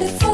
It's